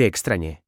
Ты к стране.